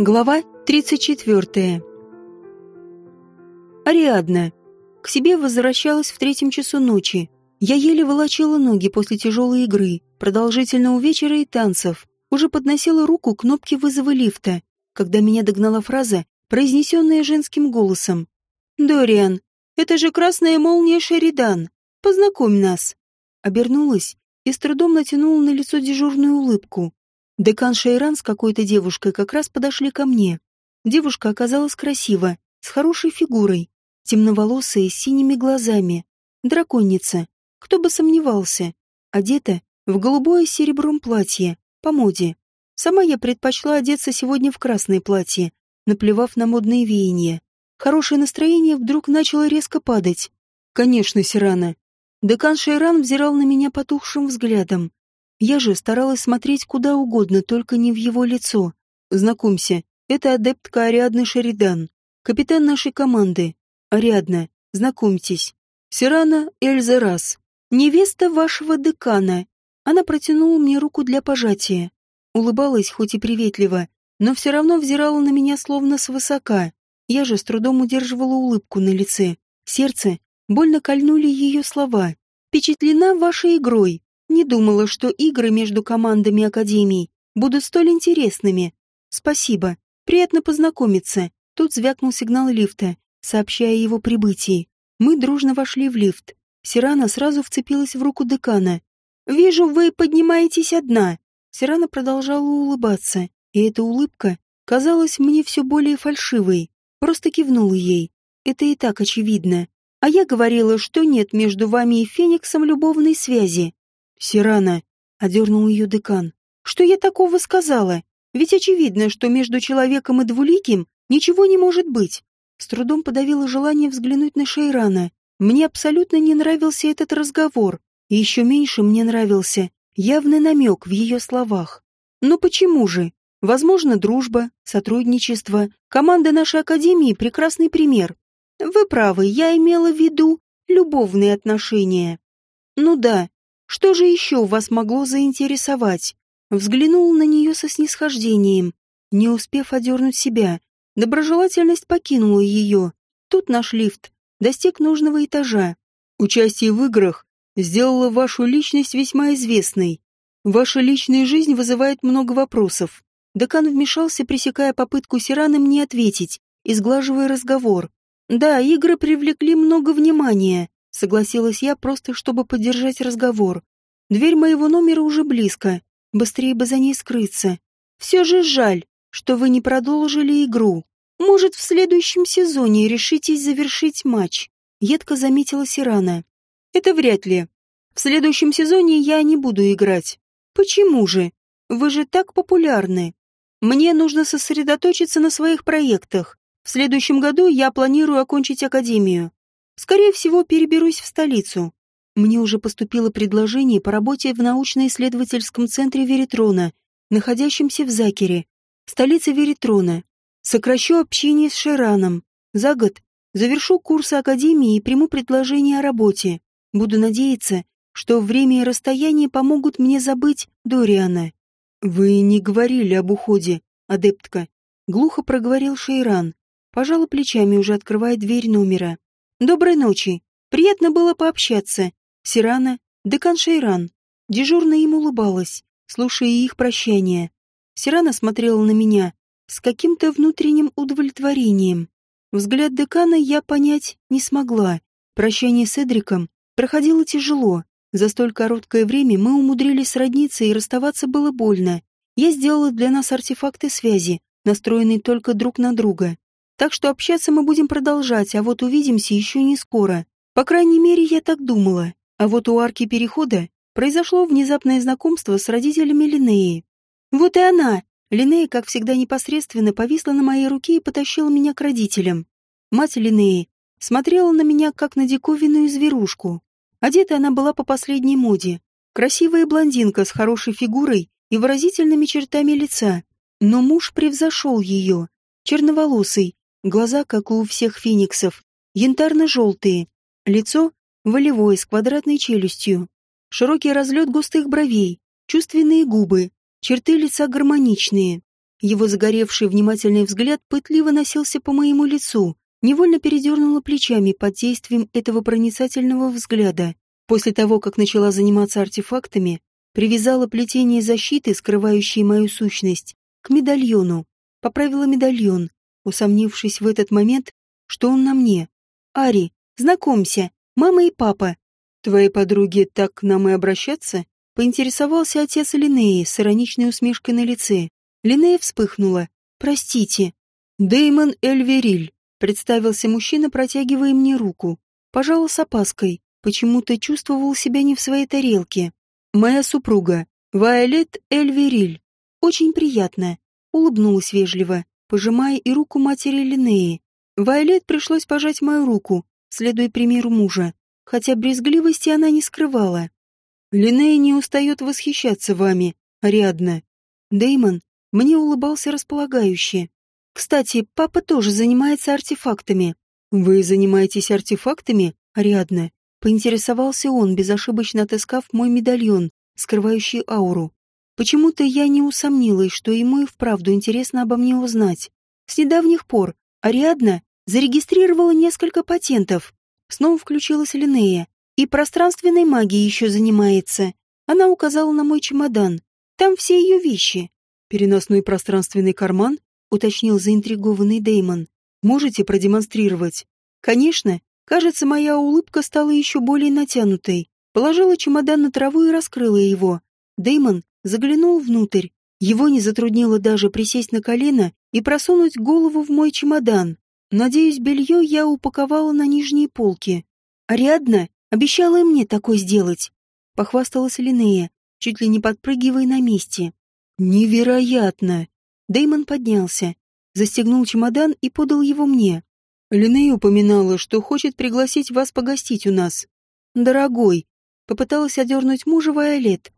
Глава 34. Ариадна. К себе возвращалась в третьем часу ночи. Я еле волочила ноги после тяжелой игры, продолжительного вечера и танцев. Уже подносила руку к кнопке вызова лифта, когда меня догнала фраза, произнесенная женским голосом. «Дориан, это же красная молния Шеридан. Познакомь нас». Обернулась и с трудом натянула на лицо дежурную улыбку. Декан Шейран с какой-то девушкой как раз подошли ко мне. Девушка оказалась красива, с хорошей фигурой, темноволосая, с синими глазами. Драконница. Кто бы сомневался. Одета в голубое с серебром платье, по моде. Сама я предпочла одеться сегодня в красное платье, наплевав на модные веяния. Хорошее настроение вдруг начало резко падать. Конечно, Сирана. Декан Шейран взирал на меня потухшим взглядом. Я же старалась смотреть куда угодно, только не в его лицо. Знакомься, это адептка Ариадны Шеридан, капитан нашей команды. Ариадна, знакомьтесь. Сирана Эльза Рас, невеста вашего декана. Она протянула мне руку для пожатия. Улыбалась, хоть и приветливо, но все равно взирала на меня словно свысока. Я же с трудом удерживала улыбку на лице. Сердце больно кольнули ее слова. «Впечатлена вашей игрой. Не думала, что игры между командами Академий будут столь интересными. Спасибо. Приятно познакомиться. Тут звякнул сигнал лифта, сообщая о его прибытии. Мы дружно вошли в лифт. Сирана сразу вцепилась в руку декана. «Вижу, вы поднимаетесь одна». Сирана продолжала улыбаться, и эта улыбка казалась мне все более фальшивой. Просто кивнула ей. Это и так очевидно. А я говорила, что нет между вами и Фениксом любовной связи. «Сирана», — одернул ее декан, — «что я такого сказала? Ведь очевидно, что между человеком и двуликим ничего не может быть». С трудом подавила желание взглянуть на Шейрана. Мне абсолютно не нравился этот разговор, и еще меньше мне нравился явный намек в ее словах. Но почему же? Возможно, дружба, сотрудничество. Команда нашей академии — прекрасный пример. Вы правы, я имела в виду любовные отношения. Ну да, что же еще вас могло заинтересовать? Взглянул на нее со снисхождением, не успев одернуть себя. Доброжелательность покинула ее. Тут наш лифт достиг нужного этажа. Участие в играх сделало вашу личность весьма известной. Ваша личная жизнь вызывает много вопросов. Декан вмешался, пресекая попытку Сирана мне ответить, изглаживая разговор. Да, игры привлекли много внимания, Согласилась я просто, чтобы поддержать разговор. Дверь моего номера уже близко. Быстрее бы за ней скрыться. Все же жаль, что вы не продолжили игру. Может, в следующем сезоне решитесь завершить матч. Едко заметила Сирана. Это вряд ли. В следующем сезоне я не буду играть. Почему же? Вы же так популярны. Мне нужно сосредоточиться на своих проектах. В следующем году я планирую окончить академию. Скорее всего, переберусь в столицу. Мне уже поступило предложение по работе в научно-исследовательском центре Веритрона, находящемся в Закере, столице Веритрона. Сокращу общение с Шираном. За год завершу курсы Академии и приму предложение о работе. Буду надеяться, что время и расстояние помогут мне забыть Дориана. «Вы не говорили об уходе, адептка», — глухо проговорил Шейран. Пожала плечами, уже открывая дверь номера. Доброй ночи. Приятно было пообщаться. Сирана, декан Шейран. Дежурно им улыбалась, слушая их прощание. Сирана смотрела на меня с каким-то внутренним удовлетворением. Взгляд декана я понять не смогла. Прощание с Эдриком проходило тяжело. За столь короткое время мы умудрились сродниться, и расставаться было больно. Я сделала для нас артефакты связи, настроенные только друг на друга. Так что общаться мы будем продолжать, а вот увидимся еще не скоро. По крайней мере, я так думала. А вот у арки перехода произошло внезапное знакомство с родителями Линеи. Вот и она! Линея, как всегда непосредственно, повисла на моей руке и потащила меня к родителям. Мать Линеи смотрела на меня, как на диковинную зверушку. Одета она была по последней моде. Красивая блондинка с хорошей фигурой и выразительными чертами лица. Но муж превзошел ее. Черноволосый, Глаза, как у всех фениксов, янтарно-желтые. Лицо волевое, с квадратной челюстью. Широкий разлет густых бровей, чувственные губы, черты лица гармоничные. Его загоревший внимательный взгляд пытливо носился по моему лицу, невольно передернула плечами под действием этого проницательного взгляда. После того, как начала заниматься артефактами, привязала плетение защиты, скрывающее мою сущность, к медальону. Поправила медальон, усомнившись в этот момент, что он на мне. «Ари, знакомься, мама и папа». «Твои подруги так к нам и обращаться?» Поинтересовался отец Линеи с ироничной усмешкой на лице. Линея вспыхнула. «Простите». «Дэймон Эльвериль», — представился мужчина, протягивая мне руку. Пожала с опаской, почему-то чувствовал себя не в своей тарелке. «Моя супруга, Вайолет Эльвериль. Очень приятно», — улыбнулась вежливо, пожимая и руку матери Линеи. Вайолет пришлось пожать мою руку, следуя примеру мужа, хотя брезгливости она не скрывала. Линея не устает восхищаться вами, Ариадна. Деймон мне улыбался располагающе. Кстати, папа тоже занимается артефактами. Вы занимаетесь артефактами, Ариадна? Поинтересовался он, безошибочно отыскав мой медальон, скрывающий ауру. Почему-то я не усомнилась, что ему и вправду интересно обо мне узнать. С недавних пор Ариадна зарегистрировала несколько патентов. Снова включилась Линея. И пространственной магией еще занимается. Она указала на мой чемодан. Там все ее вещи. «Переносной пространственный карман?» — уточнил заинтригованный Деймон. «Можете продемонстрировать?» «Конечно. Кажется, моя улыбка стала еще более натянутой. Положила чемодан на траву и раскрыла его. Деймон заглянул внутрь. Его не затруднило даже присесть на колено и просунуть голову в мой чемодан. Надеюсь, белье я упаковала на нижние полки. Ариадна обещала мне такое сделать. Похвасталась Линея, чуть ли не подпрыгивая на месте. Невероятно! Деймон поднялся, застегнул чемодан и подал его мне. Линей упоминала, что хочет пригласить вас погостить у нас. Дорогой, попыталась одернуть мужа Вайолет.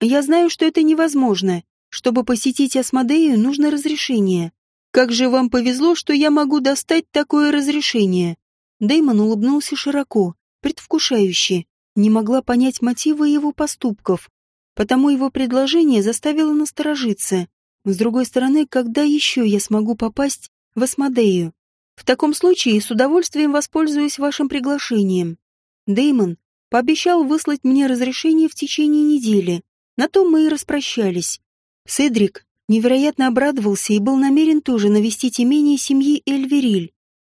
Я знаю, что это невозможно. Чтобы посетить Асмодею, нужно разрешение. Как же вам повезло, что я могу достать такое разрешение. Деймон улыбнулся широко, предвкушающе. Не могла понять мотивы его поступков, Потому его предложение заставило насторожиться. С другой стороны, когда еще я смогу попасть в Асмодею? В таком случае с удовольствием воспользуюсь вашим приглашением. Деймон пообещал выслать мне разрешение в течение недели. На том мы и распрощались. Седрик невероятно обрадовался и был намерен тоже навестить имение семьи Эльвериль.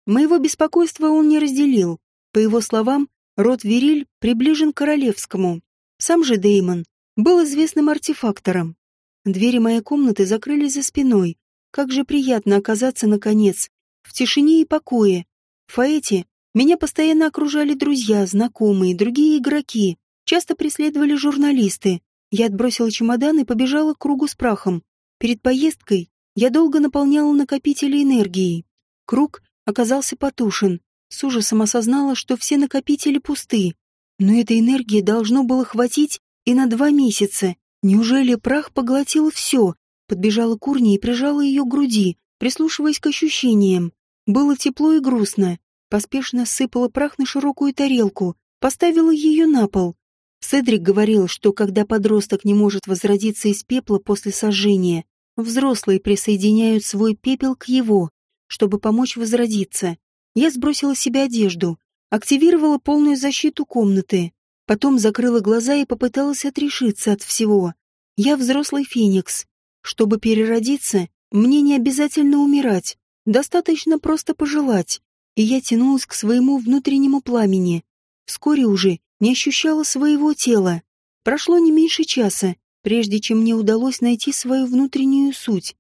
Моего беспокойства он не разделил. По его словам, род Вериль приближен к королевскому. Сам же Деймон был известным артефактором. Двери моей комнаты закрылись за спиной. Как же приятно оказаться, наконец, в тишине и покое. В Фаэте меня постоянно окружали друзья, знакомые, другие игроки. Часто преследовали журналисты. Я отбросила чемодан и побежала к кругу с прахом. Перед поездкой я долго наполняла накопители энергии. Круг оказался потушен. С ужасом осознала, что все накопители пусты. Но этой энергии должно было хватить и на два месяца. Неужели прах поглотил все? Подбежала к урне и прижала ее к груди, прислушиваясь к ощущениям. Было тепло и грустно. Поспешно сыпала прах на широкую тарелку, поставила ее на пол. Седрик говорил, что когда подросток не может возродиться из пепла после сожжения, взрослые присоединяют свой пепел к его, чтобы помочь возродиться. Я сбросила с себя одежду, активировала полную защиту комнаты, Потом закрыла глаза и попыталась отрешиться от всего. Я взрослый феникс. Чтобы переродиться, мне не обязательно умирать. Достаточно просто пожелать. И я тянулась к своему внутреннему пламени. Вскоре уже не ощущала своего тела. Прошло не меньше часа, прежде чем мне удалось найти свою внутреннюю суть.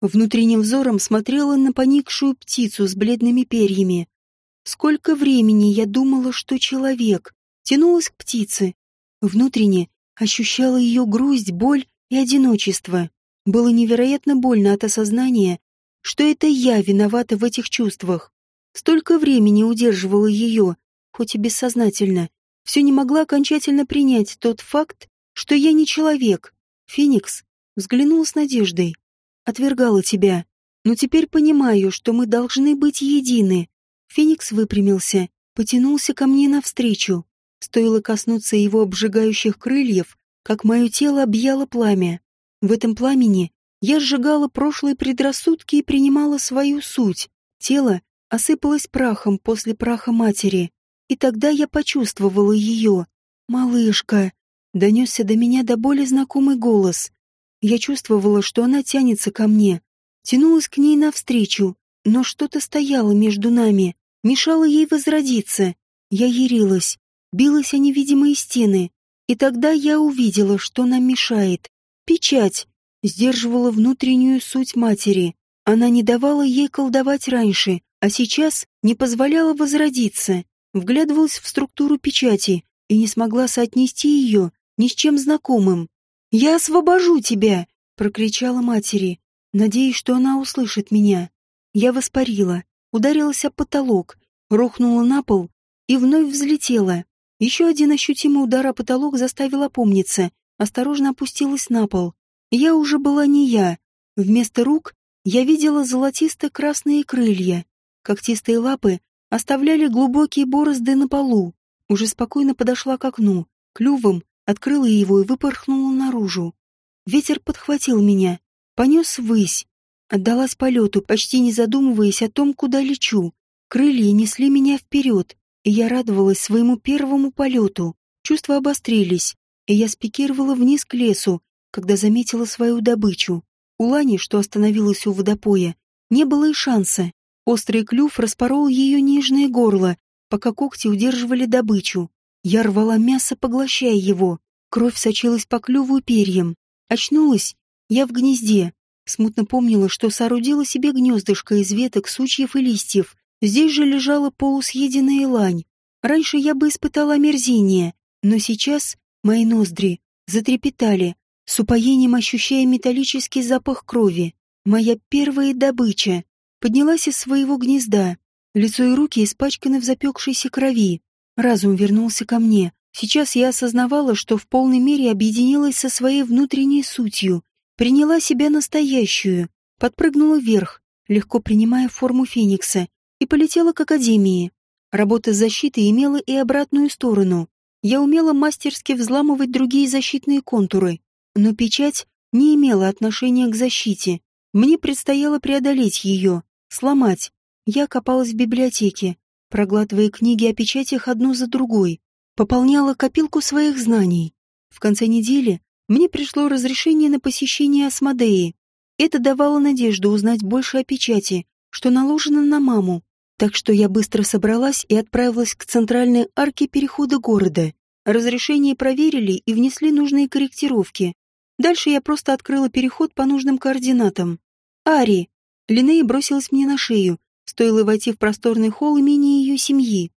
Внутренним взором смотрела на поникшую птицу с бледными перьями. Сколько времени я думала, что человек, тянулась к птице. Внутренне ощущала ее грусть, боль и одиночество. Было невероятно больно от осознания, что это я виновата в этих чувствах. Столько времени удерживала ее, хоть и бессознательно. Все не могла окончательно принять тот факт, что я не человек. Феникс взглянула с надеждой. Отвергала тебя. Но теперь понимаю, что мы должны быть едины. Феникс выпрямился, потянулся ко мне навстречу. Стоило коснуться его обжигающих крыльев, как мое тело объяло пламя. В этом пламени Я сжигала прошлые предрассудки и принимала свою суть. Тело осыпалось прахом после праха матери. И тогда я почувствовала ее. «Малышка!» Донесся до меня до боли знакомый голос. Я чувствовала, что она тянется ко мне. Тянулась к ней навстречу, но что-то стояло между нами, мешало ей возродиться. Я ярилась, билась о невидимые стены. И тогда я увидела, что нам мешает. Печать сдерживала внутреннюю суть матери. Она не давала ей колдовать раньше, а сейчас не позволяла возродиться. Вглядывалась в структуру печати и не смогла соотнести ее ни с чем знакомым. «Я освобожу тебя!» — прокричала матери, надеясь, что она услышит меня. Я воспарила, ударилась об потолок, рухнула на пол и вновь взлетела. Еще один ощутимый удар о потолок заставил опомниться, осторожно опустилась на пол. Я уже была не я. Вместо рук я видела золотисто-красные крылья. Когтистые лапы оставляли глубокие борозды на полу. Уже спокойно подошла к окну, клювом открыла его и выпорхнула наружу. Ветер подхватил меня, понес ввысь, отдалась полету, почти не задумываясь о том, куда лечу. Крылья несли меня вперед, и я радовалась своему первому полету. Чувства обострились, и я спикировала вниз к лесу, когда заметила свою добычу. У Лани, что остановилась у водопоя, не было и шанса. Острый клюв распорол ее нежное горло, пока когти удерживали добычу. Я рвала мясо, поглощая его. Кровь сочилась по клюву перьям. Очнулась я в гнезде. Смутно помнила, что соорудила себе гнездышко из веток, сучьев и листьев. Здесь же лежала полусъеденная лань. Раньше я бы испытала омерзение, но сейчас мои ноздри затрепетали, с упоением ощущая металлический запах крови. Моя первая добыча поднялась из своего гнезда. Лицо и руки испачканы в запекшейся крови. Разум вернулся ко мне. Сейчас я осознавала, что в полной мере объединилась со своей внутренней сутью, приняла себя настоящую, подпрыгнула вверх, легко принимая форму феникса, и полетела к академии. Работа с защитой имела и обратную сторону. Я умела мастерски взламывать другие защитные контуры, но печать не имела отношения к защите. Мне предстояло преодолеть ее, сломать. Я копалась в библиотеке, проглатывая книги о печатях одну за другой, пополняла копилку своих знаний. В конце недели мне пришло разрешение на посещение Асмодеи. Это давало надежду узнать больше о печати, что наложено на маму. Так что я быстро собралась и отправилась к центральной арке перехода города. Разрешение проверили и внесли нужные корректировки. Дальше я просто открыла переход по нужным координатам. «Ари!» Линнея бросилась мне на шею, Стоило войти в просторный холл имени ее семьи.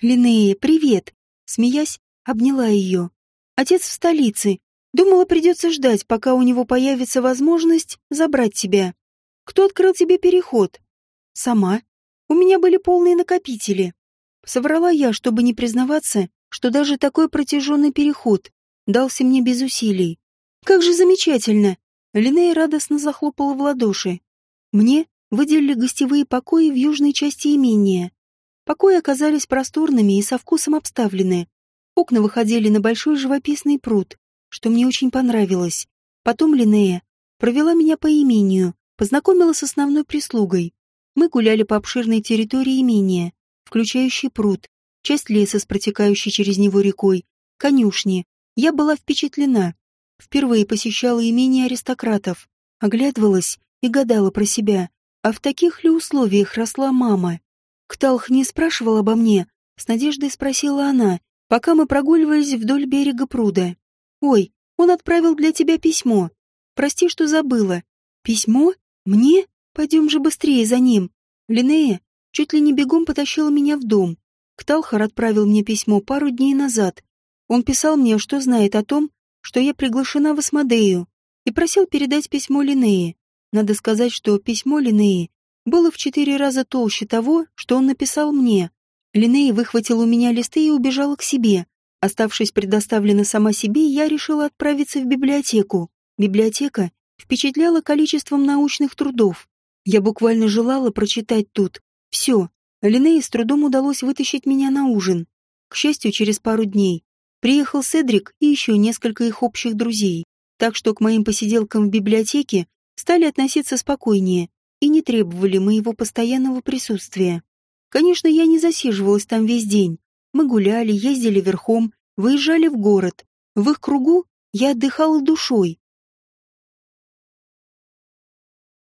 «Линнея, привет!» Смеясь, обняла ее. «Отец в столице. Думала, придется ждать, пока у него появится возможность забрать тебя. Кто открыл тебе переход?» «Сама. У меня были полные накопители». Соврала я, чтобы не признаваться, что даже такой протяженный переход дался мне без усилий. «Как же замечательно!» Линнея радостно захлопала в ладоши. Мне выделили гостевые покои в южной части имения. Покои оказались просторными и со вкусом обставлены. Окна выходили на большой живописный пруд, что мне очень понравилось. Потом Линея провела меня по имению, познакомила с основной прислугой. Мы гуляли по обширной территории имения, включающей пруд, часть леса с протекающей через него рекой, конюшни. Я была впечатлена. Впервые посещала имение аристократов, оглядывалась и гадала про себя, а в таких ли условиях росла мама? Кталх не спрашивал обо мне, с надеждой спросила она, пока мы прогуливались вдоль берега пруда. «Ой, он отправил для тебя письмо. Прости, что забыла. Письмо? Мне? Пойдем же быстрее за ним». Линнея чуть ли не бегом потащила меня в дом. Кталхар отправил мне письмо пару дней назад. Он писал мне, что знает о том, что я приглашена в Асмодею, и просил передать письмо Линнее. Надо сказать, что письмо Линеи было в четыре раза толще того, что он написал мне. Линея выхватила у меня листы и убежала к себе. Оставшись предоставлена сама себе, я решила отправиться в библиотеку. Библиотека впечатляла количеством научных трудов. Я буквально желала прочитать тут все. Линее с трудом удалось вытащить меня на ужин. К счастью, через пару дней приехал Седрик и еще несколько их общих друзей. Так что к моим посиделкам в библиотеке стали относиться спокойнее и не требовали моего постоянного присутствия. Конечно, я не засиживалась там весь день. Мы гуляли, ездили верхом, выезжали в город. В их кругу я отдыхала душой,